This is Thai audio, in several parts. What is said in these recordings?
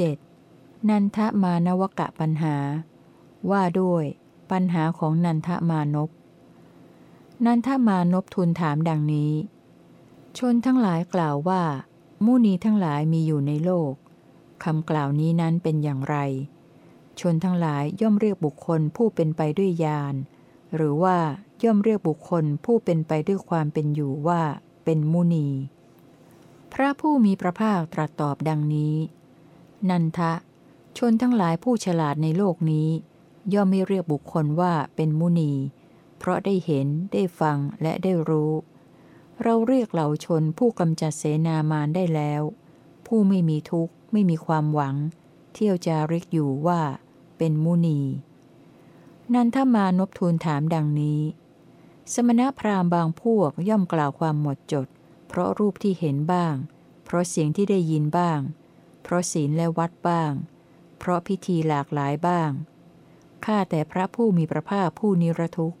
7. นันทมานวกะปัญหา ว่าด้วยปัญหาของนันทมานพนันทมานพทูลถามดังนี้ ชนทั้งหลายกล่าวว่า มุนีทั้งหลายมีอยู่ในโลกคำกล่าวนี้นั้นเป็นอย่างไร ชนทั้งหลายย่อมเรียกบุคคลผู้เป็นไปด้วยญาณหรือว่าย่อมเรียกบุคคลผู้เป็นไปด้วยความเป็นอยู่ว่าเป็นมุนี พระผู้มีพระภาคตรัสตอบดังนี้ นันทะ ชนทั้งหลายผู้ฉลาดในโลกนี้ ย่อมไม่เรียกบุคคลว่าเป็นมุนี เพราะได้เห็นได้ฟังและได้รู้ เราเรียกเหล่าชนผู้กำจัดเสนามานได้แล้ว ผู้ไม่มีทุกข์ไม่มีความหวัง เที่ยวจาริกอยู่ว่าเป็นมุนี นันทมานพทูลถามดังนี้ สมณพราหมณ์บางพวกย่อมกล่าวความหมดจด เพราะรูปที่เห็นบ้าง เพราะเสียงที่ได้ยินบ้าง ราะศีลและวัดบ้าง เพราะพิธีหลากหลายบ้าง ข้าแต่พระผู้มีพระภาคผู้นิรทุกข์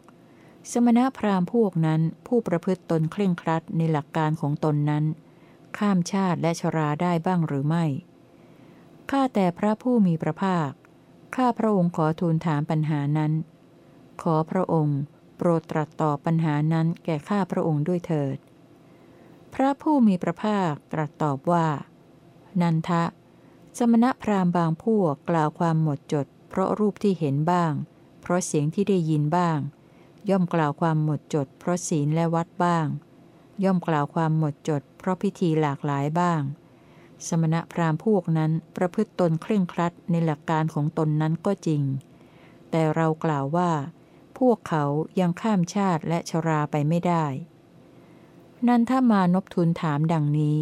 สมณพราหมณ์พวกนั้นผู้ประพฤติตนเคร่งครัดในหลักการของตนนั้น ข้ามชาติและชราได้บ้างหรือไม่ ข้าแต่พระผู้มีพระภาค ข้าพระองค์ขอทูลถามปัญหานั้น ขอพระองค์ โปรดตรัสตอบปัญหานั้นแก่ข้าพระองค์ด้วยเถิดพระผู้มีพระภาคตรัสตอบว่า นันทะ สมณพราหมณ์บางพวกกล่าวความหมดจด เพราะรูปที่เห็นบ้าง เพราะเสียงที่ได้ยินบ้าง ย่อมกล่าวความหมดจด เพราะศีลและวัดบ้าง ย่อมกล่าวความหมดจด เพราะพิธีหลากหลายบ้าง สมณพราหมณ์พวกนั้นประพฤติตนเคร่งครัดในหลักการของตนนั้นก็จริง แต่เรากล่าวว่า พวกเขายังข้ามชาติและชราไปไม่ได้ นันทมานพทุนถามดังนี้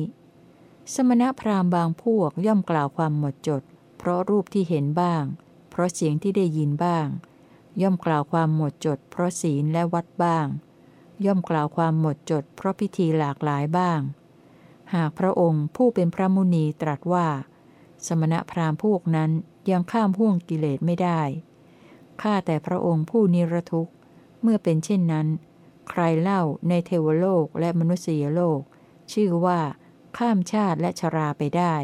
สมณพราหมณ์บางพวกย่อมกล่าวความหมดจด เพราะรูปที่เห็นบ้าง เพราะเสียงที่ได้ยินบ้าง ย่อมกล่าวความหมดจด เพราะศีลและวัดบ้าง ย่อมกล่าวความหมดจด เพราะพิธีหลากหลายบ้าง หากพระองค์ผู้เป็นพระมุนีตรัสว่า สมณพราหมณ์พวกนั้นยังข้ามห่วงกิเลสไม่ได้ข้าแต่พระองค์ผู้นิรทุกข์เมื่อเป็นเช่นนั้น ใครเล่าในเทวโลกและมนุษยโลก ชื่อว่า ข้ามชาติและชราไปได้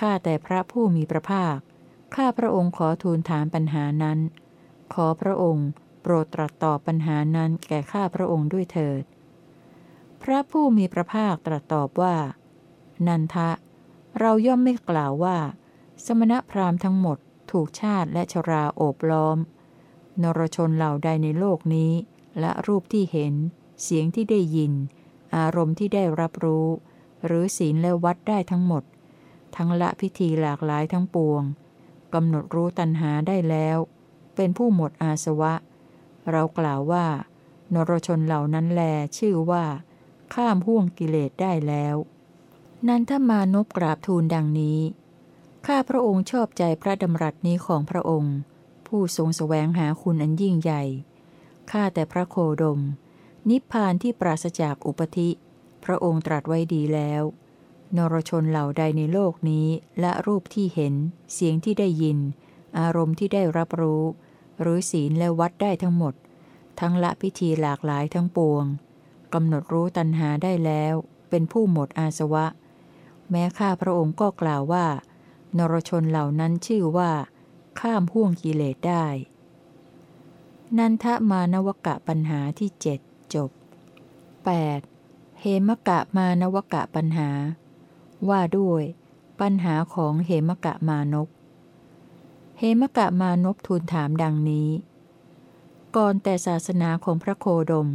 ข้าแต่พระผู้มีพระภาค ข้าพระองค์ขอทูลถามปัญหานั้น ขอพระองค์โปรดตรัสตอบปัญหานั้นแก่ข้าพระองค์ด้วยเถิด พระผู้มีพระภาคตรัสตอบว่า นันทะ เราย่อมไม่กล่าวว่า สมณพราหมณ์ทั้งหมดถูกชาติและชราโอบล้อม นรชนเหล่าใดในโลกนี้ และรูปที่เห็น เสียงที่ได้ยิน อารมณ์ที่ได้รับรู้ หรือศีลและวัดได้ทั้งหมด ทั้งละพิธีหลากหลายทั้งปวงกำหนดรู้ตัณหาได้แล้ว เป็นผู้หมดอาสวะ เรากล่าวว่า นรชนเหล่านั้นแลชื่อว่า ข้ามห่วงกิเลสได้แล้ว นันทมานพกราบทูลดังนี้ ข้าพระองค์ชอบใจพระดำรัสนี้ของพระองค์ ผู้ทรงสแสวงหาคุณอันยิ่งใหญ่ ข้าแต่พระโคดม นิพพานที่ปราศจากอุปธิ พระองค์ตรัสไว้ดีแล้ว นรชนเหล่าใดในโลกนี้และรูปที่เห็น เสียงที่ได้ยิน อารมณ์ที่ได้รับรู้ หรือศีลและวัดได้ทั้งหมด ทั้งละพิธีหลากหลายทั้งปวงกำหนดรู้ตัณหาได้แล้ว เป็นผู้หมดอาสวะ แม้ข้าพระองค์ก็กล่าวว่า นรชนเหล่านั้นชื่อว่า ข้ามห่วงกิเลสได้ นันทมานวกะปัญหาที่เจ็ดจบ 8. เหมกะมานวกะปัญหา ว่าด้วย ปัญหาของเหมกะมานพเหมกะมานพทูลถามดังนี้ ก่อนแต่ศาสนาของพระโคดม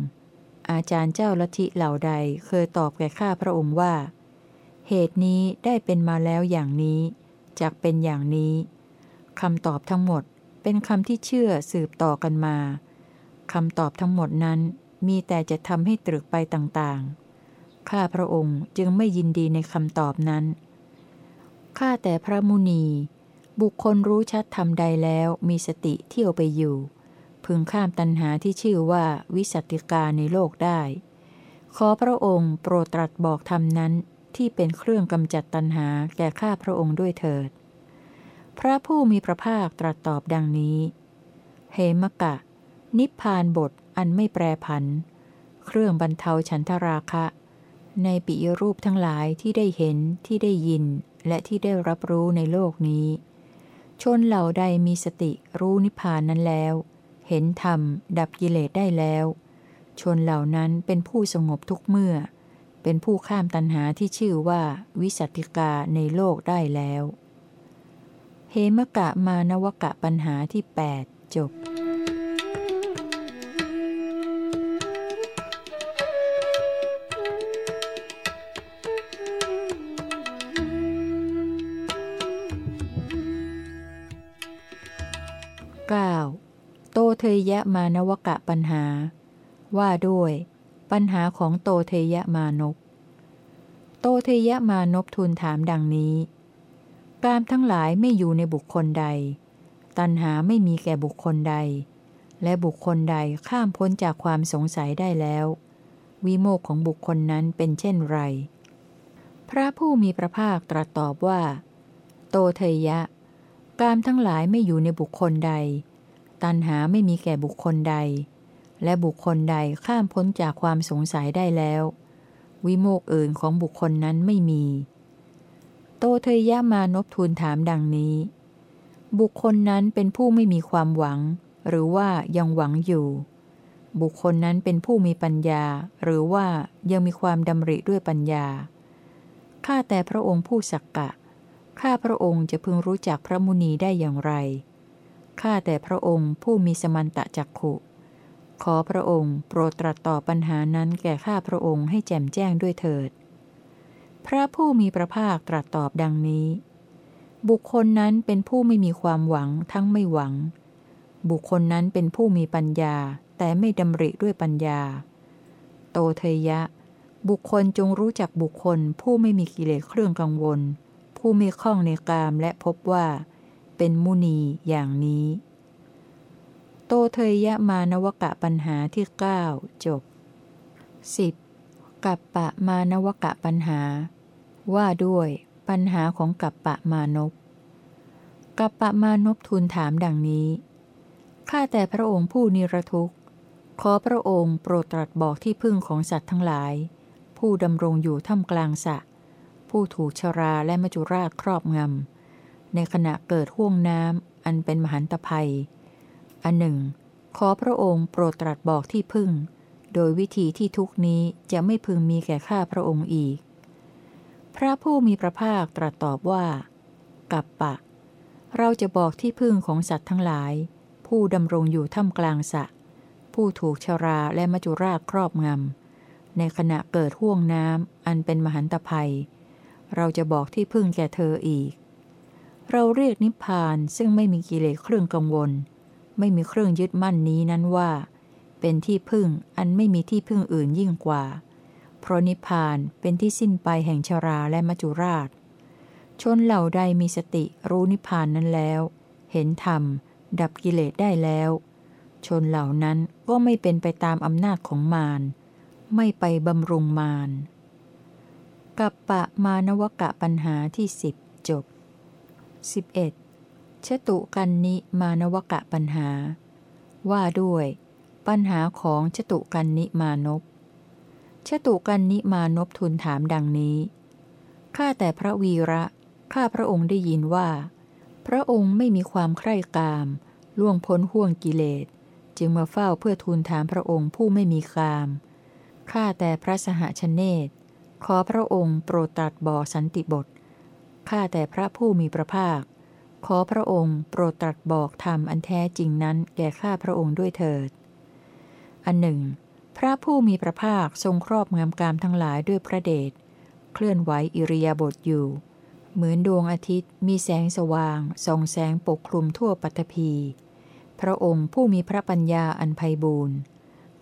อาจารย์เจ้าลัทธิเหล่าใดเคยตอบแก่ข้าพระองค์ว่า เหตุนี้ได้เป็นมาแล้วอย่างนี้จากเป็นอย่างนี้คำตอบทั้งหมดเป็นคำที่เชื่อสืบต่อกันมาคำตอบทั้งหมดนั้นมีแต่จะทำให้ตรึกไปต่างๆ ข้าพระองค์จึงไม่ยินดีในคำตอบนั้น ข้าแต่พระมุนี บุคคลรู้ชัดทำใดแล้วมีสติเที่ยวไปอยู่ พึงข้ามตัณหาที่ชื่อว่าวิสัติกาในโลกได้ ขอพระองค์โปรดตรัสบอกธรรมนั้นที่เป็นเครื่องกำจัดตัณหาแก่ข้าพระองค์ด้วยเถิด พระผู้มีพระภาคตรัสตอบดังนี้เฮมกะ นิพพานบทอันไม่แปรผัน เครื่องบรรเทาฉันทราคะ ในปิยรูปทั้งหลายที่ได้เห็นที่ได้ยิน และที่ได้รับรู้ในโลกนี้ ชนเหล่าใดมีสติรู้นิพพานนั้นแล้ว เห็นธรรม ดับกิเลสได้แล้ว ชนเหล่านั้นเป็นผู้สงบทุกเมื่อ เป็นผู้ข้ามตัณหาที่ชื่อว่าวิสัติกาในโลกได้แล้ว เหมกะมานวกะปัญหาที่ 8 จบ 9. โตเทยะมานวกะปัญหา ว่าด้วย ปัญหาของโตเทยะมานพโตเทยะมานพทูลถามดังนี้ กามทั้งหลายไม่อยู่ในบุคคลใด ตัณหาไม่มีแก่บุคคลใด และบุคคลใดข้ามพ้นจากความสงสัยได้แล้ว วิโมกของบุคคลนั้นเป็นเช่นไร พระผู้มีพระภาคตรัสตอบว่า โตเทยะ กามทั้งหลายไม่อยู่ในบุคคลใด ตัณหาไม่มีแก่บุคคลใด และบุคคลใดข้ามพ้นจากความสงสัยได้แล้ว วิโมกอื่นของบุคคลนั้นไม่มี โตเทยะมานพทูลถามดังนี้ บุคคลนั้นเป็นผู้ไม่มีความหวัง หรือว่ายังหวังอยู่ บุคคลนั้นเป็นผู้มีปัญญา หรือว่ายังมีความดำริด้วยปัญญาข้าแต่พระองค์ผู้สักกะ ข้าพระองค์จะพึงรู้จักพระมุนีได้อย่างไร ข้าแต่พระองค์ผู้มีสมันตะจักขุ ขอพระองค์โปรดตรัสตอบปัญหานั้นแก่ข้าพระองค์ให้แจ่มแจ้งด้วยเถิด พระผู้มีพระภาคตรัสตอบดังนี้ บุคคลนั้นเป็นผู้ไม่มีความหวังทั้งไม่หวัง บุคคลนั้นเป็นผู้มีปัญญาแต่ไม่ดำริด้วยปัญญา โตเทยะ บุคคลจงรู้จักบุคคลผู้ไม่มีกิเลสเครื่องกังวล ผู้มีข้องในกามและพบว่า เป็นมุนีอย่างนี้ โตเทยะมานวกะปัญหาที่ 9 จบ 10. กัปปะมานวกะปัญหา ว่าด้วยปัญหาของกัปปะมานพกัปปะมานพทูลถามดังนี้ ข้าแต่พระองค์ผู้นิรทุกข์ ขอพระองค์โปรดตรัสบอกที่พึ่งของสัตว์ทั้งหลาย ผู้ดำรงอยู่ท่ามกลางสะ ผู้ถูกชราและมจุราชครอบงำ ในขณะเกิดห่วงน้ำอันเป็นมหันตภัย อันหนึ่ง ขอพระองค์โปรดตรัสบอกที่พึ่ง โดยวิธีที่ทุกนี้จะไม่พึงมีแก่ข้าพระองค์อีก พระผู้มีพระภาคตรัสตอบว่า กัปปะ เราจะบอกที่พึ่งของสัตว์ทั้งหลาย ผู้ดำรงอยู่ท่ามกลางสะ ผู้ถูกชราและมจุราชครอบงำในขณะเกิดห่วงน้ำอันเป็นมหันตภัย เราจะบอกที่พึ่งแก่เธออีก เราเรียกนิพพานซึ่งไม่มีกิเลสเครื่องกังวล ไม่มีเครื่องยึดมั่นนี้นั้นว่า เป็นที่พึ่งอันไม่มีที่พึ่งอื่นยิ่งกว่า เพราะนิพพานเป็นที่สิ้นไปแห่งชราและมัจจุราช ชนเหล่าใดมีสติรู้นิพพานนั้นแล้ว เห็นธรรม ดับกิเลสได้แล้ว ชนเหล่านั้นก็ไม่เป็นไปตามอำนาจของมารไม่ไปบำรุงมาร กัปปะมานวกะปัญหาที่สิบจบ 11. ชตุกันนิมานวกะปัญหา ว่าด้วย ปัญหาของชตุกันนิมานพชตุกันนิมานพทูลถามดังนี้ ข้าแต่พระวีระ ข้าพระองค์ได้ยินว่า พระองค์ไม่มีความใคร่กาม ล่วงพ้นห่วงกิเลส จึงมาเฝ้าเพื่อทูลถามพระองค์ผู้ไม่มีกาม ข้าแต่พระสหชนเนต ขอพระองค์โปรดตรัสบอกสันติบท ข้าแต่พระผู้มีพระภาค ขอพระองค์โปรดตรัสบอกธรรมอันแท้จริงนั้นแก่ข้าพระองค์ด้วยเถิด อันหนึ่ง พระผู้มีพระภาคทรงครอบงำกามทั้งหลายด้วยพระเดช เคลื่อนไหวอิริยาบถอยู่ เหมือนดวงอาทิตย์มีแสงสว่างส่องแสงปกคลุมทั่วปัตภีพระองค์ผู้มีพระปัญญาอันไพบูรณ์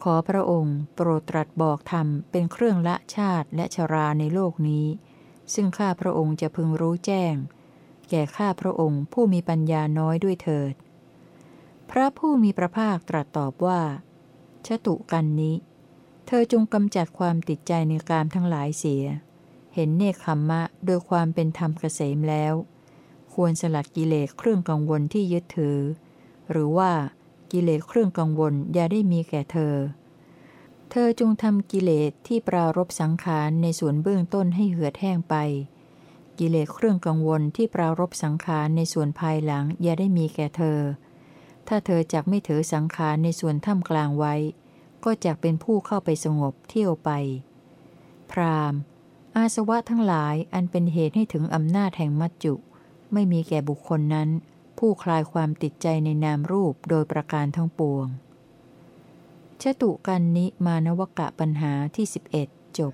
ขอพระองค์โปรดตรัสบอกธรรมเป็นเครื่องละชาติและชราในโลกนี้ ซึ่งข้าพระองค์จะพึงรู้แจ้ง แก่ข้าพระองค์ผู้มีปัญญาน้อยด้วยเถิด พระผู้มีพระภาคตรัสตอบว่าชตุกันนี้ เธอจงกำจัดความติดใจในกามทั้งหลายเสีย เห็นเนคขมมะโดยความเป็นธรรมเกษมแล้ว ควรสลัดกิเลสเครื่องกังวลที่ยึดถือ หรือว่า กิเลสเครื่องกังวลอย่าได้มีแก่เธอ เธอจงทำกิเลสที่ปรารบสังขารในส่วนเบื้องต้นให้เหือดแห้งไป กิเลสเครื่องกังวลที่ปรารบสังขารในส่วนภายหลังอย่าได้มีแก่เธอ ถ้าเธอจักไม่ถือสังขารในส่วนท่ามกลางไว้ ก็จักเป็นผู้เข้าไปสงบเที่ยวไป พรามอาสวะทั้งหลายอันเป็นเหตุให้ถึงอำนาจแห่งมัจจุ ไม่มีแก่บุคคลนั้น ผู้คลายความติดใจในนามรูปโดยประการทั้งปวงชตุกันนิมานวกะปัญหาที่ 11 จบ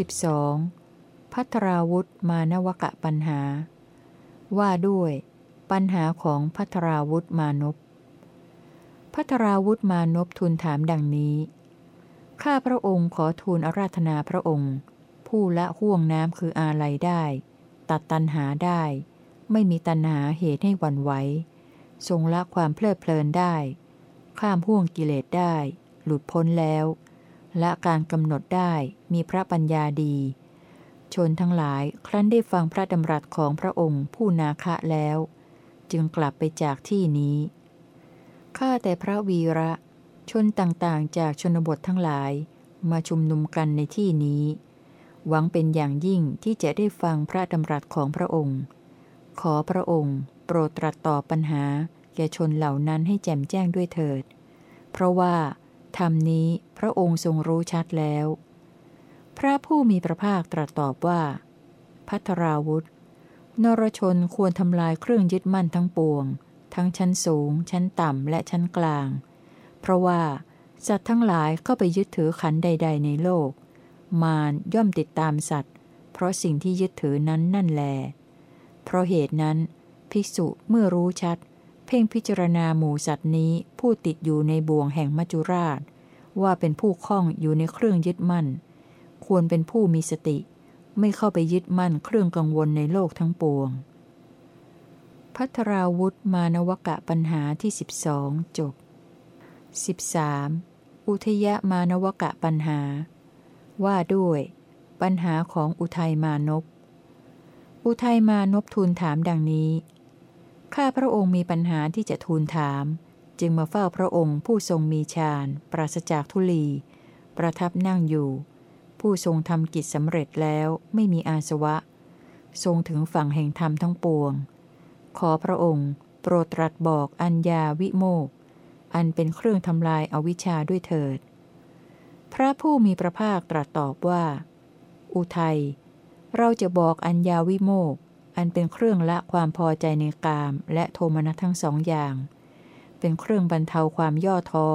12. พัทราวุธมานวกะปัญหา ว่าด้วย ปัญหาของพัทราวุธมานพพัทราวุธมานพทูลถามดังนี้ ข้าพระองค์ขอทูลอาราธนาพระองค์ ผู้ละห่วงน้ำคืออาลัยได้ ตัดตันหาได้ ไม่มีตันหาเหตุให้หวันไหวทรงละความเพลิดเพลินได้ ข้ามห่วงกิเลสได้ หลุดพ้นแล้วและการกำหนดได้มีพระปัญญาดี ชนทั้งหลายครั้นได้ฟังพระดำรัสของพระองค์ผู้นาคะแล้ว จึงกลับไปจากที่นี้ ข้าแต่พระวีระ ชนต่างๆ จากชนบททั้งหลาย มาชุมนุมกันในที่นี้ หวังเป็นอย่างยิ่งที่จะได้ฟังพระดำรัสของพระองค์ ขอพระองค์ โปรดตรัสตอบปัญหา แก่ชนเหล่านั้นให้แจ่มแจ้งด้วยเถิด เพราะว่าธรรมนี้พระองค์ทรงรู้ชัดแล้ว พระผู้มีพระภาคตรัสตอบว่า พัทราวุธ นรชนควรทำลายเครื่องยึดมั่นทั้งปวง ทั้งชั้นสูง ชั้นต่ำ และชั้นกลาง เพราะว่า สัตว์ทั้งหลายเข้าไปยึดถือขันใด ๆ ในโลก มารย่อมติดตามสัตว์ เพราะสิ่งที่ยึดถือนั้นนั่นแล เพราะเหตุนั้น ภิกษุเมื่อรู้ชัด เพ่งพิจารณาหมูสัตว์นี้ผู้ติดอยู่ในบ่วงแห่งมัจจุราช ว่าเป็นผู้คล้องอยู่ในเครื่องยึดมั่น ควรเป็นผู้มีสติ ไม่เข้าไปยึดมั่นเครื่องกังวลในโลกทั้งปวง พัทราวุธมานวกะปัญหาที่สิบองจบ 13. อุทยมานวกะปัญหา ว่าด้วย ปัญหาของอุทัยมานพอุทัยมานพทูลถามดังนี้ ข้าพระองค์มีปัญหาที่จะทูลถาม จึงมาเฝ้าพระองค์ผู้ทรงมีฌานปราศจากทุลี ประทับนั่งอยู่ ผู้ทรงทำกิจสำเร็จแล้วไม่มีอาสวะ ทรงถึงฝั่งแห่งธรรมทั้งปวง ขอพระองค์ โปรดตรัสบอกอัญญาวิโมก อันเป็นเครื่องทำลายอาวิชชาด้วยเถิด พระผู้มีพระภาคตรัสตอบว่า อุทัย เราจะบอกอัญญาวิโมก อันเป็นเครื่องละความพอใจในกามและโทมนัสทั้งสองอย่าง เป็นเครื่องบรรเทาความย่อท้อ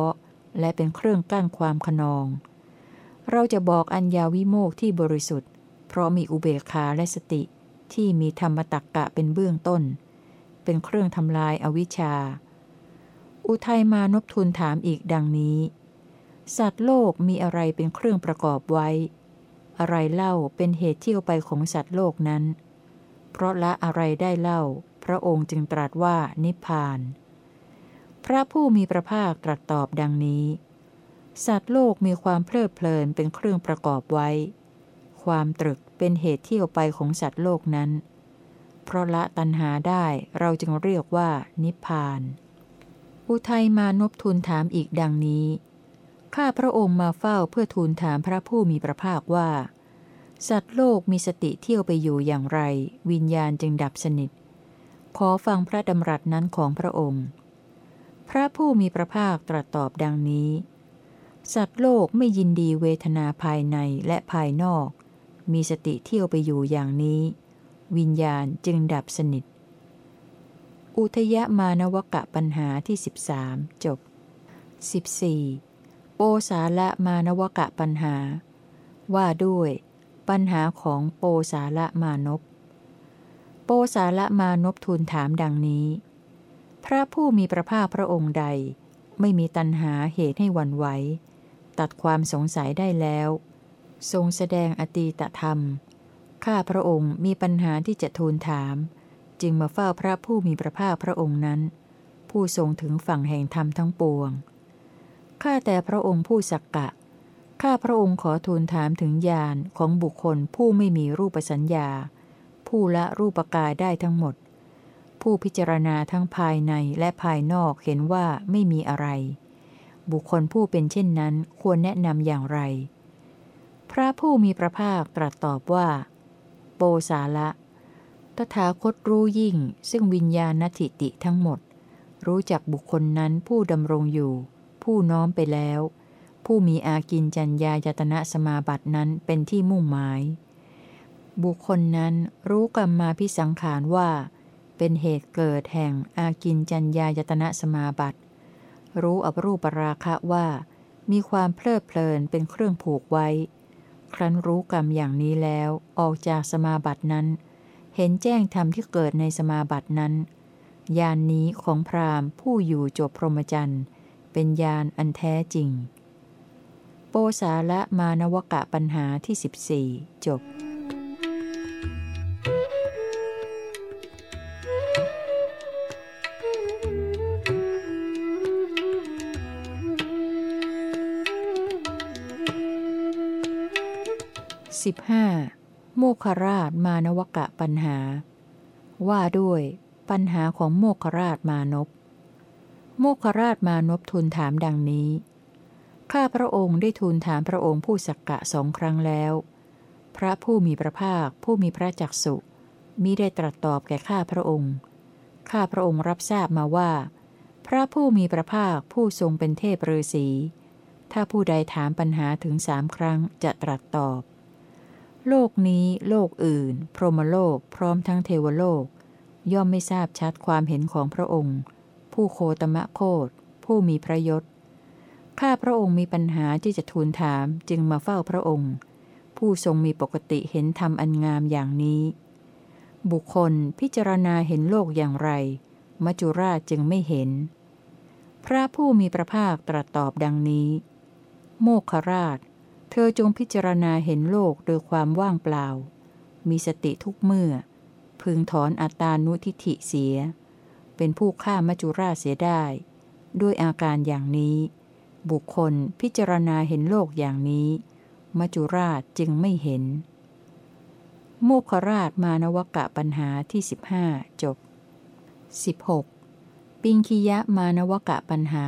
และเป็นเครื่องกั้นความขนอง เราจะบอกอัญญาวิโมกที่บริสุทธิ์ เพราะมีอุเบกขาและสติที่มีธรรมตักกะเป็นเบื้องต้น เป็นเครื่องทำลายอวิชชา อุทัยมานพทุนถามอีกดังนี้ สัตว์โลกมีอะไรเป็นเครื่องประกอบไว้ อะไรเล่าเป็นเหตุเที่ยวไปของสัตว์โลกนั้น เพราะละอะไรได้เล่า พระองค์จึงตรัสว่านิพพาน พระผู้มีพระภาคตรัสตอบดังนี้ สัตว์โลกมีความเพลิดเพลินเป็นเครื่องประกอบไว้ ความตรึกเป็นเหตุเที่ยวไปของสัตว์โลกนั้น เพราะละตัณหาได้เราจึงเรียกว่า นิพพาน อุทัยมานพทูลถามอีกดังนี้ ข้าพระองค์มาเฝ้าเพื่อทูลถามพระผู้มีพระภาคว่า สัตว์โลกมีสติเที่ยวไปอยู่อย่างไร วิญญาณจึงดับสนิท ขอฟังพระดำรัสนั้นของพระองค์ พระผู้มีพระภาคตรัสตอบดังนี้ สัตว์โลกไม่ยินดีเวทนาภายในและภายนอก มีสติเที่ยวไปอยู่อย่างนี้ วิญญาณจึงดับสนิท อุทยมานวกะปัญหาที่ 13 จบ 14. โปสาละมานวกะปัญหา ว่าด้วย ปัญหาของโปสาละมานพโปสาละมานพทูลถามดังนี้ พระผู้มีพระภาคพระองค์ใด ไม่มีตัณหาเหตุให้วันไหว ตัดความสงสัยได้แล้ว ทรงแสดงอตีตธรรม ข้าพระองค์มีปัญหาที่จะทูลถาม จึงมาเฝ้าพระผู้มีพระภาคพระองค์นั้น ผู้ทรงถึงฝั่งแห่งธรรมทั้งปวง ข้าแต่พระองค์ผู้สักกะ ข้าพระองค์ขอทูลถามถึงญาณของบุคคลผู้ไม่มีรูปสัญญา ผู้ละรูปกายได้ทั้งหมด ผู้พิจารณาทั้งภายในและภายนอกเห็นว่าไม่มีอะไร บุคคลผู้เป็นเช่นนั้นควรแนะนำอย่างไร พระผู้มีพระภาคตรัสตอบว่า โปสาละ ตถาคตรู้ยิ่ง ซึ่งวิญญาณทิติทั้งหมด รู้จักบุคคลนั้นผู้ดำรงอยู่ ผู้น้อมไปแล้ว ผู้มีอากินจัญญายตนะสมาบัตินั้นเป็นที่มุ่งหมาย บุคคลนั้นรู้กรรมมาพิสังขารว่า เป็นเหตุเกิดแห่งอากินจัญญายตนะสมาบัติ รู้อรูปราคะว่า มีความเพลิดเพลินเป็นเครื่องผูกไว้ ครั้นรู้กรรมอย่างนี้แล้วออกจากสมาบัตินั้น เห็นแจ้งธรรมที่เกิดในสมาบัตินั้นญาณนนี้ของพราหมณ์ผู้อยู่จบพรหมจรรย์เป็นญาณอันแท้จริง โปสาละมานวกะปัญหาที่ 14 จบ 15. โมคราชมานวกะปัญหา ว่าด้วย ปัญหาของโมคราชมานพโมคราชมานพทูลถามดังนี้ ข้าพระองค์ได้ทูลถามพระองค์ผู้สักกะสองครั้งแล้ว พระผู้มีพระภาคผู้มีพระจักสุมิได้ตรัสตอบแก่ข้าพระองค์ ข้าพระองค์รับทราบมาว่า พระผู้มีพระภาคผู้ทรงเป็นเทพฤาษีถ้าผู้ใดถามปัญหาถึงสามครั้งจะตรัสตอบ โลกนี้โลกอื่น พรหมโลกพร้อมทั้งเทวโลก ย่อมไม่ทราบชัดความเห็นของพระองค์ ผู้โคตมะโคตผู้มีพระยศข้าพระองค์มีปัญหาที่จะทูลถามจึงมาเฝ้าพระองค์ ผู้ทรงมีปกติเห็นธรรมอันงามอย่างนี้ บุคคลพิจารณาเห็นโลกอย่างไร มัจจุราชจึงไม่เห็น พระผู้มีพระภาคตรัสตอบดังนี้ โมคราช ธอจงพิจารณาเห็นโลกโดยความว่างเปล่า มีสติทุกเมื่อ พึงถอนอัตตานุทิฐิเสีย เป็นผู้ฆ่ามัจุราชเสียได้ ด้วยอาการอย่างนี้ บุคคลพิจารณาเห็นโลกอย่างนี้มัจจุราชจึงไม่เห็น โมคราชมานวกะปัญหาที่ 15 จบ 16. ปิงคียะมานวกะปัญหา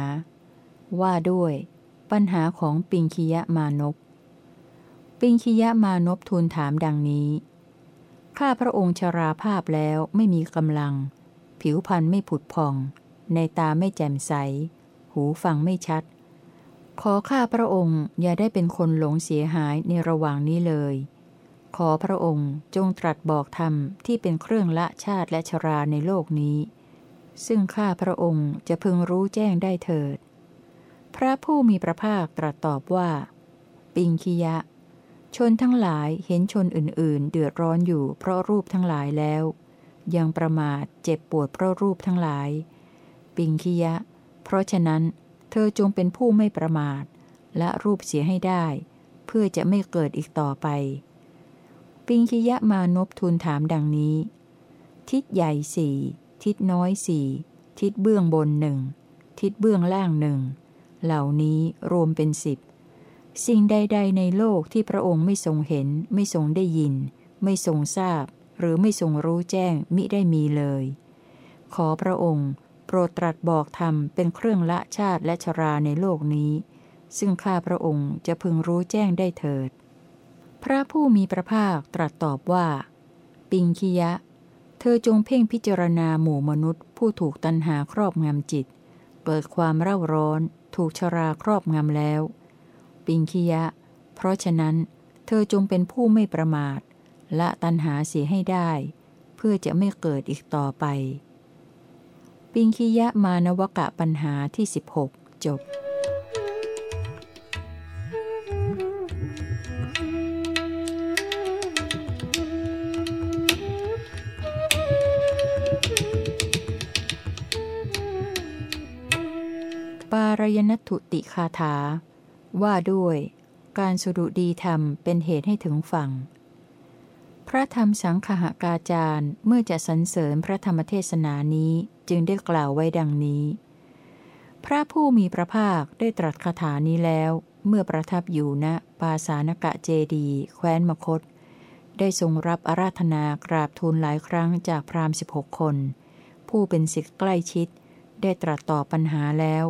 ว่าด้วย ปัญหาของปิงคียะมานพ ปิงคิยะมานพทูลถามดังนี้ ข้าพระองค์ชราภาพแล้วไม่มีกำลัง ผิวพรรณไม่ผุดพอง ในตาไม่แจ่มใส หูฟังไม่ชัด ขอข้าพระองค์อย่าได้เป็นคนหลงเสียหายในระหว่างนี้เลย ขอพระองค์จงตรัสบอกธรรมที่เป็นเครื่องละชาติและชราในโลกนี้ ซึ่งข้าพระองค์จะพึงรู้แจ้งได้เถิด พระผู้มีพระภาคตรัสตอบว่า ปิงคิยะ ชนทั้งหลายเห็นชนอื่น ๆ เดือดร้อนอยู่เพราะรูปทั้งหลายแล้ว ยังประมาทเจ็บปวดเพราะรูปทั้งหลาย ปิงคียะ เพราะฉะนั้น เธอจงเป็นผู้ไม่ประมาท และรูปเสียให้ได้ เพื่อจะไม่เกิดอีกต่อไป ปิงคียะมานพทูลถามดังนี้ ทิศใหญ่สี่ทิศน้อยสี่ทิศเบื้องบนหนึ่งทิศเบื้องล่างหนึ่งเหล่านี้รวมเป็นสิบ สิ่งใด ๆ ในโลกที่พระองค์ไม่ทรงเห็น ไม่ทรงได้ยิน ไม่ทรงทราบ หรือไม่ทรงรู้แจ้งมิได้มีเลย ขอพระองค์โปรดตรัสบอกธรรมเป็นเครื่องละชาติและชราในโลกนี้ ซึ่งข้าพระองค์จะพึงรู้แจ้งได้เถิด พระผู้มีพระภาคตรัสตอบว่า ปิงคิยะ เธอจงเพ่งพิจารณาหมู่มนุษย์ ผู้ถูกตันหาครอบงำจิตเปิดความเร่าร้อน ถูกชราครอบงำแล้ว ปิงคียะ เพราะฉะนั้น เธอจงเป็นผู้ไม่ประมาท ละตันหาเสียให้ได้ เพื่อจะไม่เกิดอีกต่อไป ปิงคียะมานวกะปัญหาที่ 16 จบปารยนทุติคาถา ว่าด้วย การสุดุดีธรรมเป็นเหตุให้ถึงฝั่ง พระธรรมสังคหกาจารย์เมื่อจะสรรเสริญพระธรรมเทศนานี้จึงได้กล่าวไว้ดังนี้ พระผู้มีพระภาคได้ตรัสคาถานี้แล้ว เมื่อประทับอยู่ณปาสานกะเจดีแคว้นมคต ได้ทรงรับอาราธนากราบทูลหลายครั้งจากพราหมณ์สิบหกคน ผู้เป็นศิษย์ใกล้ชิด ได้ตรัสตอบปัญหาแล้ว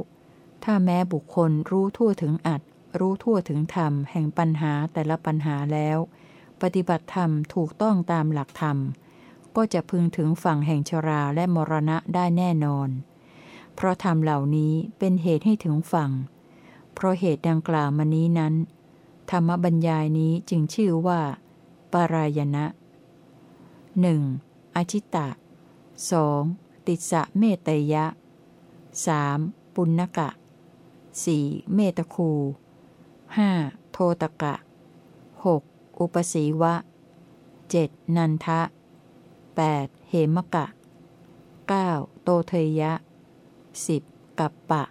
ถ้าแม้บุคคลรู้ทั่วถึงอัด รู้ทั่วถึงธรรมแห่งปัญหาแต่ละปัญหาแล้ว ปฏิบัติธรรมถูกต้องตามหลักธรรม ก็จะพึงถึงฝั่งแห่งชราและมรณะได้แน่นอน เพราะธรรมเหล่านี้เป็นเหตุให้ถึงฝั่ง เพราะเหตุดังกล่าวมานี้นั้น ธรรมบัญญายนี้จึงชื่อว่า ปารายณะ 1. อชิตะ 2. ติสะเมตยะ 3. ปุณกะ 4. เมตคู 5. โทตกะ 6. อุปสีวะ 7. นันทะ 8. เหมกะ 9. โตเทยะ 10. กัปปะ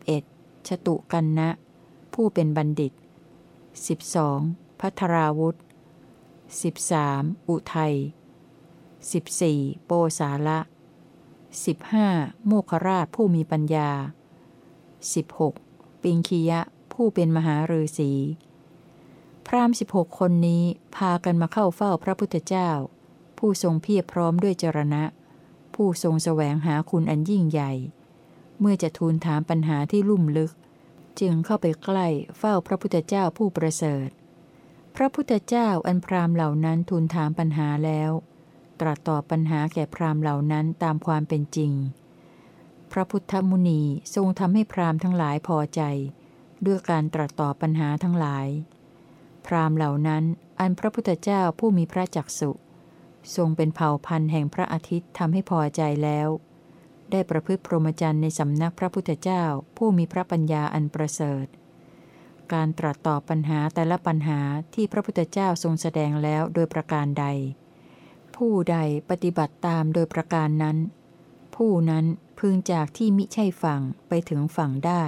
11. ชตุกันนะ ผู้เป็นบัณฑิต 12. พัทราวุธ 13. อุทัย 14. โปสาละ 15. โมคราชผู้มีปัญญา 16. ปิงคียะ ผู้เป็นมหาฤาษีพรามสิบหกคนนี้พากันมาเข้าเฝ้าพระพุทธเจ้า ผู้ทรงเพียรพร้อมด้วยจรณะ ผู้ทรงแสวงหาคุณอันยิ่งใหญ่ เมื่อจะทูลถามปัญหาที่ลุ่มลึก จึงเข้าไปใกล้เฝ้าพระพุทธเจ้าผู้ประเสริฐ พระพุทธเจ้าอันพรามเหล่านั้นทูลถามปัญหาแล้ว ตรัสตอบปัญหาแก่พรามเหล่านั้นตามความเป็นจริง พระพุทธมุนีทรงทำให้พรามทั้งหลายพอใจ ด้วยการตรัสตอบปัญหาทั้งหลาย พรามเหล่านั้นอันพระพุทธเจ้าผู้มีพระจักสุทรงเป็นเผ่าพันธุ์แห่งพระอาทิตย์ทำให้พอใจแล้ว ได้ประพฤติพรหมจรรย์ในสำนักพระพุทธเจ้าผู้มีพระปัญญาอันประเสริฐ การตรัสตอบปัญหาแต่ละปัญหาที่พระพุทธเจ้าทรงแสดงแล้วโดยประการใด ผู้ใดปฏิบัติตามโดยประการนั้น ผู้นั้นพึงจากที่มิใช่ฝั่งไปถึงฝั่งได้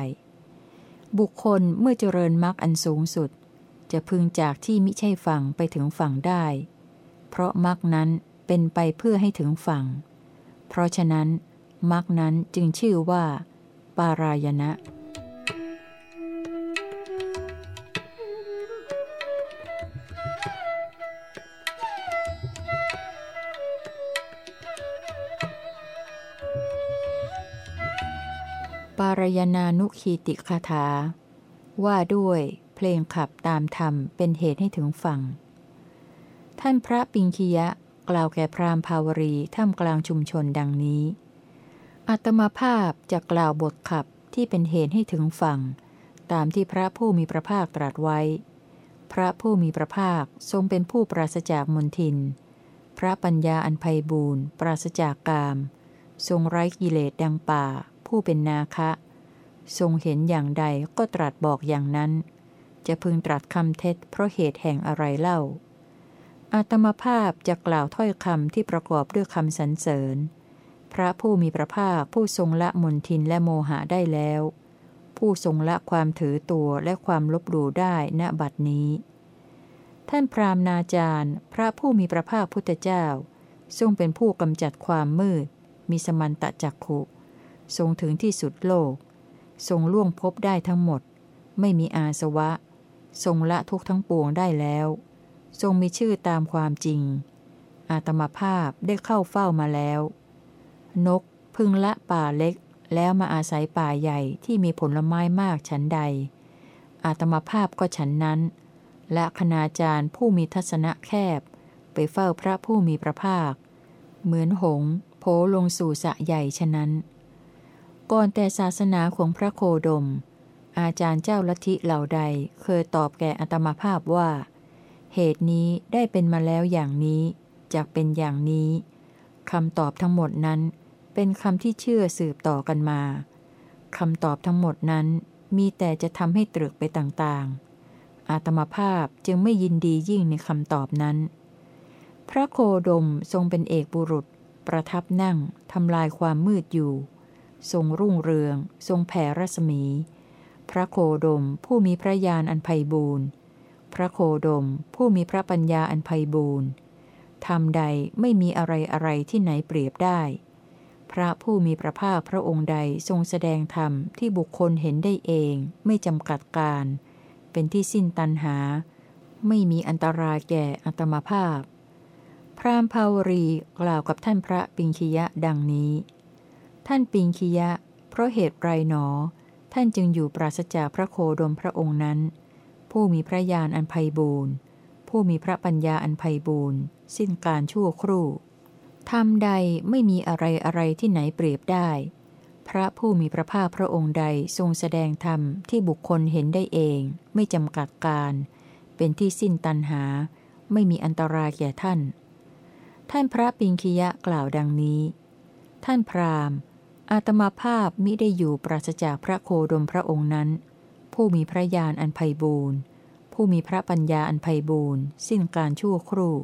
บุคคลเมื่อเจริญมรรคอันสูงสุด จะพึงจากที่มิใช่ฝั่งไปถึงฝั่งได้ เพราะมรรคนั้นเป็นไปเพื่อให้ถึงฝั่ง เพราะฉะนั้นมรรคนั้นจึงชื่อว่า ปารายณะารยนานุคีติคาถา ว่าด้วยเพลงขับตามธรรมเป็นเหตุให้ถึงฝั่ง ท่านพระปิงคียะกล่าวแก่พราหมณ์ภาวรีท่ามกลางชุมชนดังนี้ อัตมาภาพจะกล่าวบทขับที่เป็นเหตุให้ถึงฝั่ง ตามที่พระผู้มีพระภาคตรัสไว้ พระผู้มีพระภาคทรงเป็นผู้ปราศจากมนทิน พระปัญญาอันไพบูรณ์ปราศจากกาม ทรงไร้กิเลสดังป่า ผู้เป็นนาคะ ทรงเห็นอย่างใดก็ตรัสบอกอย่างนั้น จะพึงตรัสคำเท็จเพราะเหตุแห่งอะไรเล่า อาตมาภาพจะกล่าวถ้อยคำที่ประกอบด้วยคำสรรเสริญ พระผู้มีพระภาคผู้ทรงละมนทินและโมหะได้แล้ว ผู้ทรงละความถือตัวและความลบหลู่ได้ณบัดนี้ ท่านพรามนาจารย์ พระผู้มีพระภาคพุทธเจ้า ทรงเป็นผู้กำจัดความมืด มีสมันตะจักขุทรงถึงที่สุดโลก ทรงล่วงพบได้ทั้งหมด ไม่มีอาสวะ ทรงละทุกทั้งปวงได้แล้ว ทรงมีชื่อตามความจริง อาตมาภาพได้เข้าเฝ้ามาแล้ว นกพึงละป่าเล็กแล้วมาอาศัยป่าใหญ่ที่มีผลไม้มากฉันใด อาตมาภาพก็ฉันนั้น และคณาจารย์ผู้มีทัศนะแคบ ไปเฝ้าพระผู้มีพระภาค เหมือนหงโผลงสู่สะใหญ่ฉะนั้น ก่อนแต่ศาสนาของพระโคดม อาจารย์เจ้าลัทธิเหล่าใดเคยตอบแก่อัตมาภาพว่า เหตุนี้ได้เป็นมาแล้วอย่างนี้จากเป็นอย่างนี้คำตอบทั้งหมดนั้น เป็นคำที่เชื่อสืบต่อกันมาคำตอบทั้งหมดนั้นมีแต่จะทำให้ตรึกไปต่างๆ อาตมาภาพจึงไม่ยินดียิ่งในคำตอบนั้น พระโคดมทรงเป็นเอกบุรุษ ประทับนั่งทำลายความมืดอยู่ ทรงรุ่งเรือง ทรงแผ่รัศมี พระโคดมผู้มีพระญาณอันไพบูรณ์พระโคดมผู้มีพระปัญญาอันไพบูรณ์ทำใดไม่มีอะไรอะไรที่ไหนเปรียบได้ พระผู้มีพระภาคพระองค์ใดทรงแสดงธรรมที่บุคคลเห็นได้เองไม่จำกัดการ เป็นที่สิ้นตันหา ไม่มีอันตรายแก่อัตมาภาพ พรามภาวรีกล่าวกับท่านพระปิงคียะดังนี้ ท่านปิงคียะ เพราะเหตุไรหนอ ท่านจึงอยู่ปราศจากพระโคดมพระองค์นั้น ผู้มีพระญาณอันไพบูรณ์ผู้มีพระปัญญาอันไพบูรณ์สิ้นการชั่วครู่ทำใดไม่มีอะไรอะไรที่ไหนเปรียบได้ พระผู้มีพระภาคพระองค์ใดทรงแสดงธรรมที่บุคคลเห็นได้เอง ไม่จำกัดการ เป็นที่สิ้นตันหา ไม่มีอันตรายแก่ท่าน ท่านพระปิงคียะกล่าวดังนี้ ท่านพราหมณ์ อาตมาภาพมิได้อยู่ปราศจากพระโคดมพระองค์นั้น ผู้มีพระญาณอันไพบูรณ์ผู้มีพระปัญญาอันไพบูรณ์สิ้นการชั่วครู่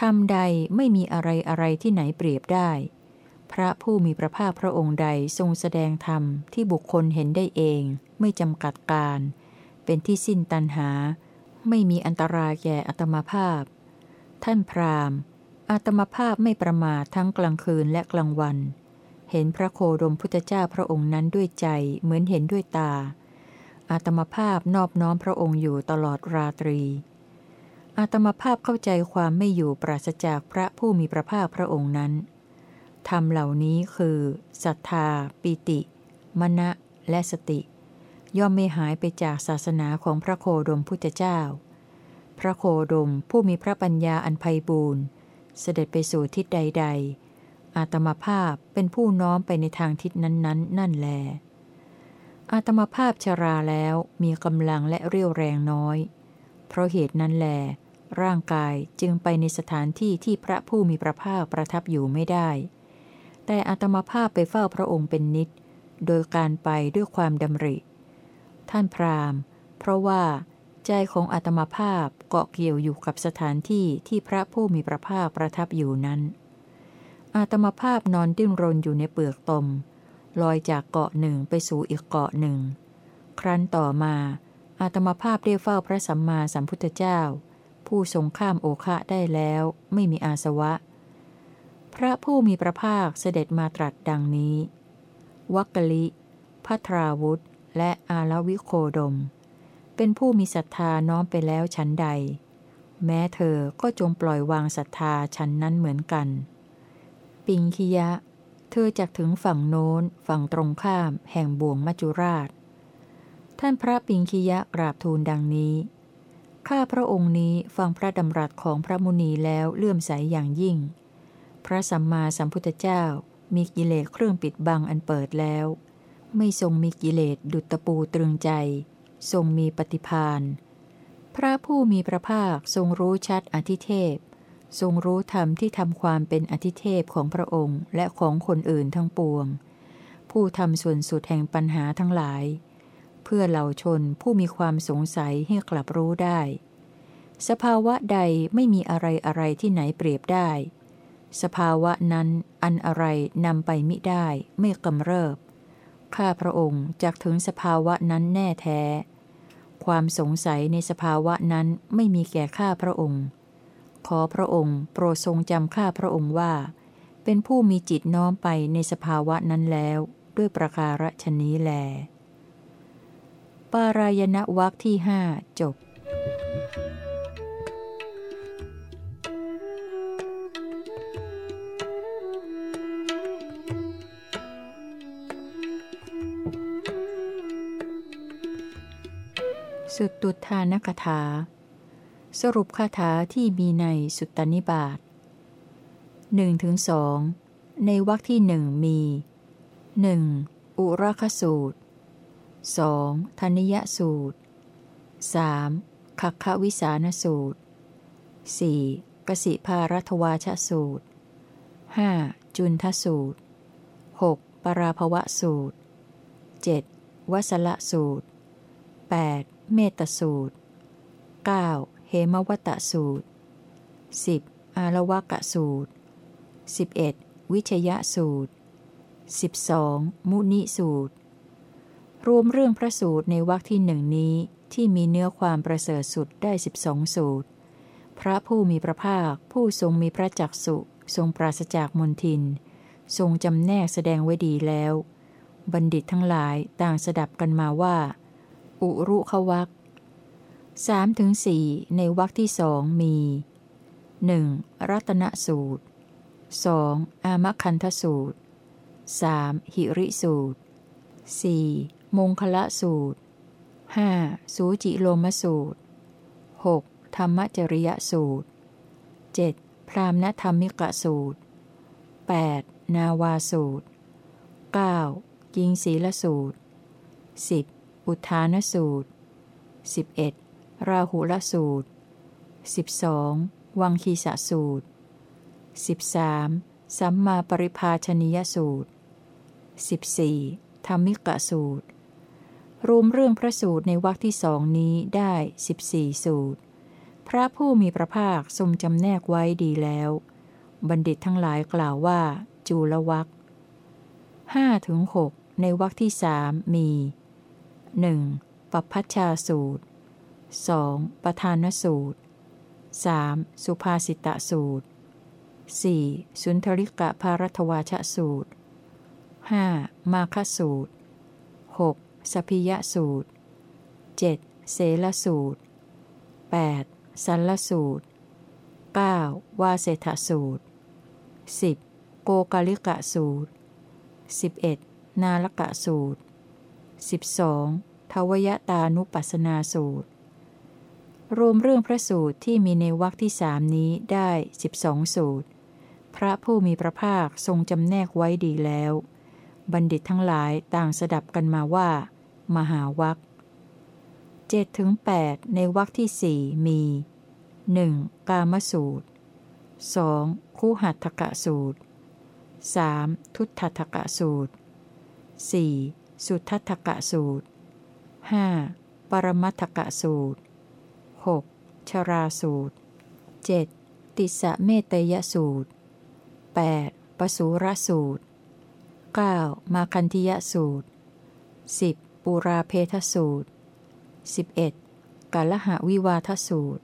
ทำใดไม่มีอะไรอะไรที่ไหนเปรียบได้ พระผู้มีพระภาคพระองค์ใดทรงแสดงธรรมที่บุคคลเห็นได้เอง ไม่จำกัดการ เป็นที่สิ้นตันหา ไม่มีอันตรายแก่อัตมาภาพ ท่านพราหมณ์อาตมาภาพไม่ประมาททั้งกลางคืนและกลางวัน ห็นพระโคดมพุทธเจ้าพระองค์นั้นด้วยใจเหมือนเห็นด้วยตา อาตมาภาพนอบน้อมพระองค์อยู่ตลอดราตรี อาตมาภาพเข้าใจความไม่อยู่ปราศจากพระผู้มีพระภาคพระองค์นั้นธรรมเหล่านี้คือศรัทธา ปิติ มณะ และสติ ย่อมไม่หายไปจากศาสนาของพระโคดมพุทธเจ้า พระโคดมผู้มีพระปัญญาอันไพบูรณ์ เสด็จไปสู่ทิศใดๆ อาตมาภาพเป็นผู้น้อมไปในทางทิศนั้น ๆ นั่นแล อาตมาภาพชราแล้วมีกำลังและเรี่ยวแรงน้อย เพราะเหตุนั้นแล ร่างกายจึงไปในสถานที่ที่พระผู้มีพระภาคประทับอยู่ไม่ได้ แต่อัตมาภาพไปเฝ้าพระองค์เป็นนิด โดยการไปด้วยความดำริ ท่านพราหมณ์ เพราะว่าใจของอัตมาภาพเกาะเกี่ยวอยู่กับสถานที่ที่พระผู้มีพระภาคประทับอยู่นั้น อาตมาภาพนอนดิ้นรนอยู่ในเปลือกตม ลอยจากเกาะหนึ่งไปสู่อีกเกาะหนึ่ง ครั้นต่อมาอาตมาภาพได้เฝ้าพระสัมมาสัมพุทธเจ้า ผู้ทรงข้ามโอคะได้แล้วไม่มีอาสวะ พระผู้มีพระภาคเสด็จมาตรัสดังนี้วักกลิพัทราวุธ และอาลวิโคดม เป็นผู้มีศรัทธาน้อมไปแล้วชั้นใด แม้เธอก็จงปล่อยวางศรัทธาชั้นนั้นเหมือนกัน ปิงคิยะ เธอจะถึงฝั่งโน้น ฝั่งตรงข้าม แห่งบ่วงมัจจุราช ท่านพระปิงคิยะกราบทูลดังนี้ ข้าพระองค์นี้ฟังพระดำรัสของพระมุนีแล้วเลื่อมใสอย่างยิ่ง พระสัมมาสัมพุทธเจ้ามีกิเลสเครื่องปิดบังอันเปิดแล้ว ไม่ทรงมีกิเลสดุจตะปูตรึงใจ ทรงมีปฏิพานพระผู้มีพระภาคทรงรู้ชัดอธิเทพ ทรงรู้ธรรมที่ทำความเป็นอธิเทพของพระองค์และของคนอื่นทั้งปวง ผู้ทำส่วนสุดแห่งปัญหาทั้งหลาย เพื่อเหล่าชนผู้มีความสงสัยให้กลับรู้ได้ สภาวะใดไม่มีอะไรอะไรที่ไหนเปรียบได้ สภาวะนั้นอันอะไรนำไปมิได้ไม่กำเริบ ข้าพระองค์จักถึงสภาวะนั้นแน่แท้ ความสงสัยในสภาวะนั้นไม่มีแก่ข้าพระองค์ ขอพระองค์ โปรดทรงจำข้าพระองค์ว่า เป็นผู้มีจิตน้อมไปในสภาวะนั้นแล้วด้วยประการฉนี้แล ปารายณวักที่ห้าจบสุดตุทานกถา สรุปคาถาที่มีในสุตตนิบาตหนึ่งถึงสองในวรรคที่หนึ่งมีหนึ่งอุรคสูตร 2. ธนิยสูตร 3. ขักขวิสานสูตร 4. กสิภารัตวาชสูตร 5. จุนทสูตร 6. ปราภวะสูตร 7. วัสละสูตร 8. เมตสูตร 9. เหมวัตสูตร 10. อารวกะสูตร 11. วิชยสูตร 12. มุนิสูตร รวมเรื่องพระสูตรในวรรคที่หนึ่งนี้ที่มีเนื้อความประเสริฐสุดได้สิบสองสูตร พระผู้มีพระภาคผู้ทรงมีพระจักสุทรงปราศจากมนทิน ทรงจำแนกแสดงไว้ดีแล้ว บัณฑิตทั้งหลายต่างสดับกันมาว่า อุรุขวัก สามถึงสี่ในวรรคที่สองมี 1. รัตนสูตร 2. อามคันทสูตร 3. หิริสูตร 4. มงคละสูตร 5. สูจิโลมสูตร 6. ธรรมจริยสูตร 7. พรามณธรรมิกะสูตร 8. นาวาสูตร 9. กิงศีลสูตร 10. อุทานสูตร 11. ราหุลสูตร 12. วังคีสะสูตร 13. สัมมาปริภาชนียสูตร 14. ธรรมิกะสูตร รวมเรื่องพระสูตรในวรรคที่สองนี้ได้ 14 สูตร พระผู้มีพระภาคทรงจำแนกไว้ดีแล้ว บัณฑิตทั้งหลายกล่าวว่า จูลวักห้าถึงหกในวรรคที่สามมี 1. ปัพพัชชาสูตร 2. ประธานสูตร 3. สุภาสิตะสูตร 4. สุนทริกะภารัตวาชสูตร 5. มาคสูตร 6. สพิยสูตร 7. เสลสูตร 8. สันลสูตร 9. วาเศธสูตร 10. โกกาลิกะสูตร 11. นาลกะสูตร 12. ทวยตานุปัสนาสูตร รวมเรื่องพระสูตรที่มีในวรรคที่สามนี้ได้12สูตร พระผู้มีพระภาคทรงจำแนกไว้ดีแล้ว บัณฑิตทั้งหลายต่างสดับกันมาว่า มหาวัคเจ็ดถึงแปดในวรรคที่สี่มี 1. กามสูตร 2. คู่หัตถกะสูตร 3. ทุตถถกะสูตร 4. สุทัตถกะสูตร 5. ปรมัตถกะสูตร 6. ชราสูตร 7. ติสะเมตยสูตร 8. ปสูรสูตร 9. มาคันธิยสูตร 10. ปุราเพทสูตร 11. กาลหะวิวาทสูตร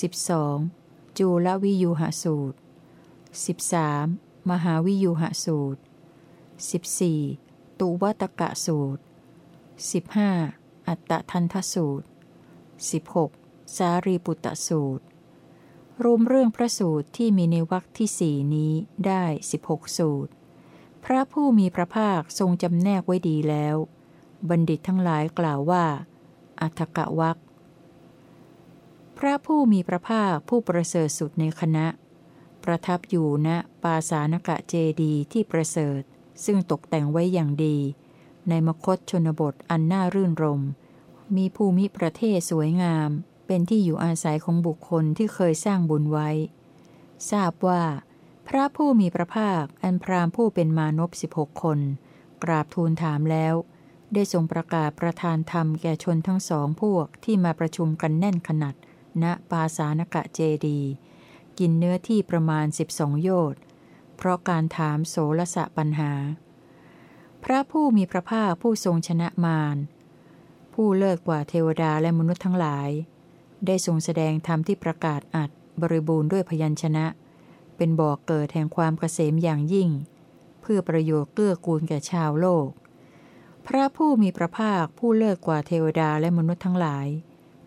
12. จูลวิยูหสูตร 13. มหาวิยูหสูตร 14. ตุวัตกะสูตร 15. อัตตทันทสูตร 16. สารีปุตตสูตร รวมเรื่องพระสูตรที่มีในวรรคที่สี่นี้ได้ 16 สูตร พระผู้มีพระภาคทรงจำแนกไว้ดีแล้ว บัณฑิตทั้งหลายกล่าวว่า อัฏกะวักพระผู้มีพระภาคผู้ประเสริฐสุดในคณะ ประทับอยู่ณปาสานกะเจดีที่ประเสริฐ ซึ่งตกแต่งไว้อย่างดี ในมคตชนบทอันน่ารื่นรม มีภูมิประเทศสวยงาม เป็นที่อยู่อาศัยของบุคคลที่เคยสร้างบุญไว้ ทราบว่า พระผู้มีพระภาคอันพรามผู้เป็นมานพสิบหกคน กราบทูลถามแล้ว ได้ทรงประกาศประทานธรรมแก่ชนทั้งสองพวกที่มาประชุมกันแน่นขนาดณปาสานกะเจดี กินเนื้อที่ประมาณ12โยชน์เพราะการถามโสรสะปัญหา พระผู้มีพระภาคผู้ทรงชนะมารผู้เลิศกว่าเทวดาและมนุษย์ทั้งหลาย ได้ทรงแสดงธรรมที่ประกาศอัดบริบูรณ์ด้วยพยัญชนะ เป็นบ่อกเกิดแห่งความเกษมอย่างยิ่ง เพื่อประโยชน์เกื้อกูลแก่ชาวโลก พระผู้มีพระภาคผู้เลิศกว่าเทวดาและมนุษย์ทั้งหลาย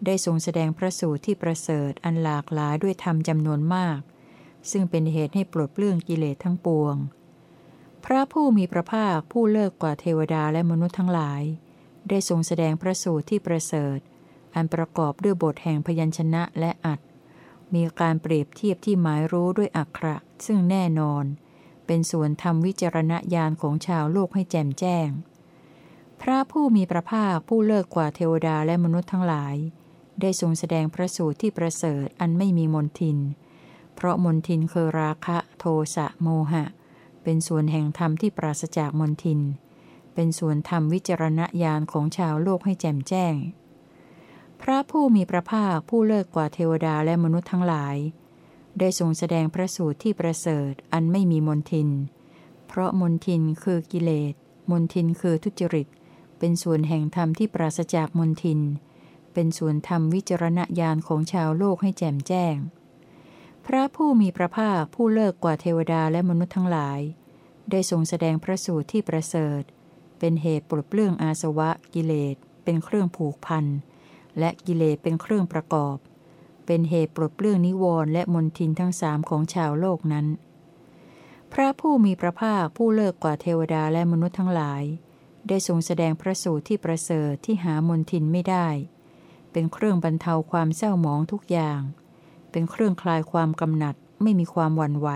ได้ทรงแสดงพระสูตรที่ประเสริฐอันหลากหลายด้วยธรรมจำนวนมาก ซึ่งเป็นเหตุให้ปลดเปลื้องกิเลสทั้งปวง พระผู้มีพระภาคผู้เลิกกว่าเทวดาและมนุษย์ทั้งหลาย ได้ทรงแสดงพระสูตรที่ประเสริฐ อันประกอบด้วยบทแห่งพยัญชนะและอัด มีการเปรียบเทียบที่หมายรู้ด้วยอักขระ ซึ่งแน่นอน เป็นส่วนทำวิจารณญาณของชาวโลกให้แจ่มแจ้ง พระผู้มีพระภาคผู้เลิกกว่าเทวดาและมนุษย์ทั้งหลาย ได้ทรงแสดงพระสูตรที่ประเสริฐอันไม่มีมนทิน เพราะมนทินคือราคะ โทสะโมหะ เป็นส่วนแห่งธรรมที่ปราศจากมนทิน เป็นส่วนธรรมวิจารณญาณของชาวโลกให้แจ่มแจ้ง พระผู้มีพระภาคผู้เลิกกว่าเทวดาและมนุษย์ทั้งหลาย ได้ทรงแสดงพระสูตรที่ประเสริฐอันไม่มีมนทิน เพราะมนทินคือกิเลส มนทินคือทุจริต เป็นส่วนแห่งธรรมที่ปราศจากมนทิน เป็นส่วนธรรมวิจารณญาณของชาวโลกให้แจ่มแจ้ง พระผู้มีพระภาคผู้เลิกกว่าเทวดาและมนุษย์ทั้งหลาย ได้ทรงแสดงพระสูตรที่ประเสริฐ เป็นเหตุปลดเปลื้องอาสวะกิเลส เป็นเครื่องผูกพัน และกิเลสเป็นเครื่องประกอบ เป็นเหตุปลดเปลื้องนิวรณ์และมนทินทั้งสามของชาวโลกนั้น พระผู้มีพระภาคผู้เลิกกว่าเทวดาและมนุษย์ทั้งหลาย ได้ทรงแสดงพระสูตรที่ประเสริฐที่หามนทินไม่ได้ เป็นเครื่องบรรเทาความเศร้าหมองทุกอย่าง เป็นเครื่องคลายความกำหนัด ไม่มีความหวั่นไหว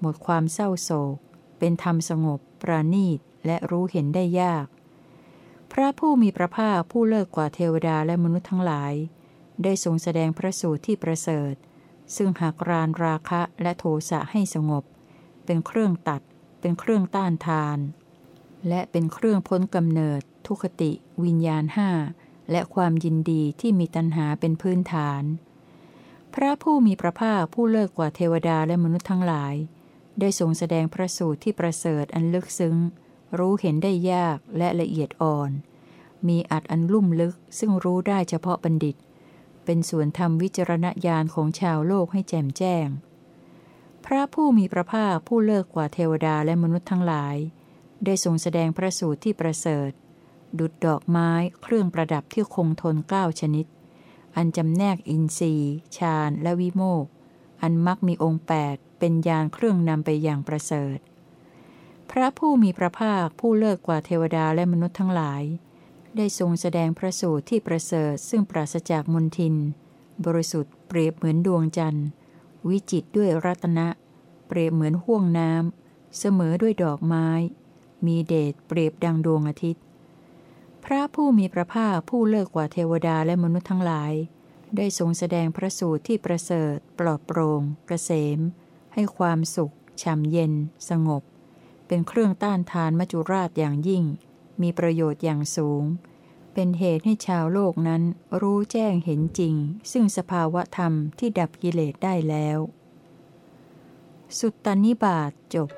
หมดความเศร้าโศก เป็นธรรมสงบ ปราณีตและรู้เห็นได้ยาก พระผู้มีพระภาคผู้เลิกกว่าเทวดาและมนุษย์ทั้งหลาย ได้ทรงแสดงพระสูตรที่ประเสริฐ ซึ่งหักรานราคะและโทสะให้สงบ เป็นเครื่องตัด เป็นเครื่องต้านทาน และเป็นเครื่องพ้นกำเนิด ทุคติ วิญญาณห้าและความยินดีที่มีตัณหาเป็นพื้นฐาน พระผู้มีพระภาคผู้เลิกกว่าเทวดาและมนุษย์ทั้งหลาย ได้ทรงแสดงพระสูตรที่ประเสริฐอันลึกซึ้ง รู้เห็นได้ยากและละเอียดอ่อน มีอัดอันลุ่มลึกซึ่งรู้ได้เฉพาะบัณฑิต เป็นส่วนทำวิจารณญาณของชาวโลกให้แจ่มแจ้ง พระผู้มีพระภาคผู้เลิกกว่าเทวดาและมนุษย์ทั้งหลาย ได้ทรงแสดงพระสูตรที่ประเสริฐ ดุดดอกไม้เครื่องประดับที่คงทนเก้าชนิด อันจำแนกอินทรีย์ฌานและวิโมกอันมักมีองค์แปดเป็นยานเครื่องนำไปอย่างประเสริฐ พระผู้มีพระภาคผู้เลิกกว่าเทวดาและมนุษย์ทั้งหลาย ได้ทรงแสดงพระสูตรที่ประเสริฐซึ่งปราศจากมนทิน บริสุทธิ์เปรียบเหมือนดวงจันทร์ วิจิตด้วยรัตนะ เปรียบเหมือนห่วงน้ำเสมอด้วยดอกไม้ มีเดชเปรียบดังดวงอาทิตย์ พระผู้มีพระภาคผู้เลิกกว่าเทวดาและมนุษย์ทั้งหลาย ได้ทรงแสดงพระสูตรที่ประเสริฐ ปลอดโปรง่งเกษม ให้ความสุขช่ำเย็น สงบ เป็นเครื่องต้านทานมัจจุราชอย่างยิ่ง มีประโยชน์อย่างสูง เป็นเหตุให้ชาวโลกนั้นรู้แจ้งเห็นจริง ซึ่งสภาวะธรรมที่ดับกิเลสได้แล้ว สุตตนิบาตจบ